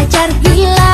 pacar gila.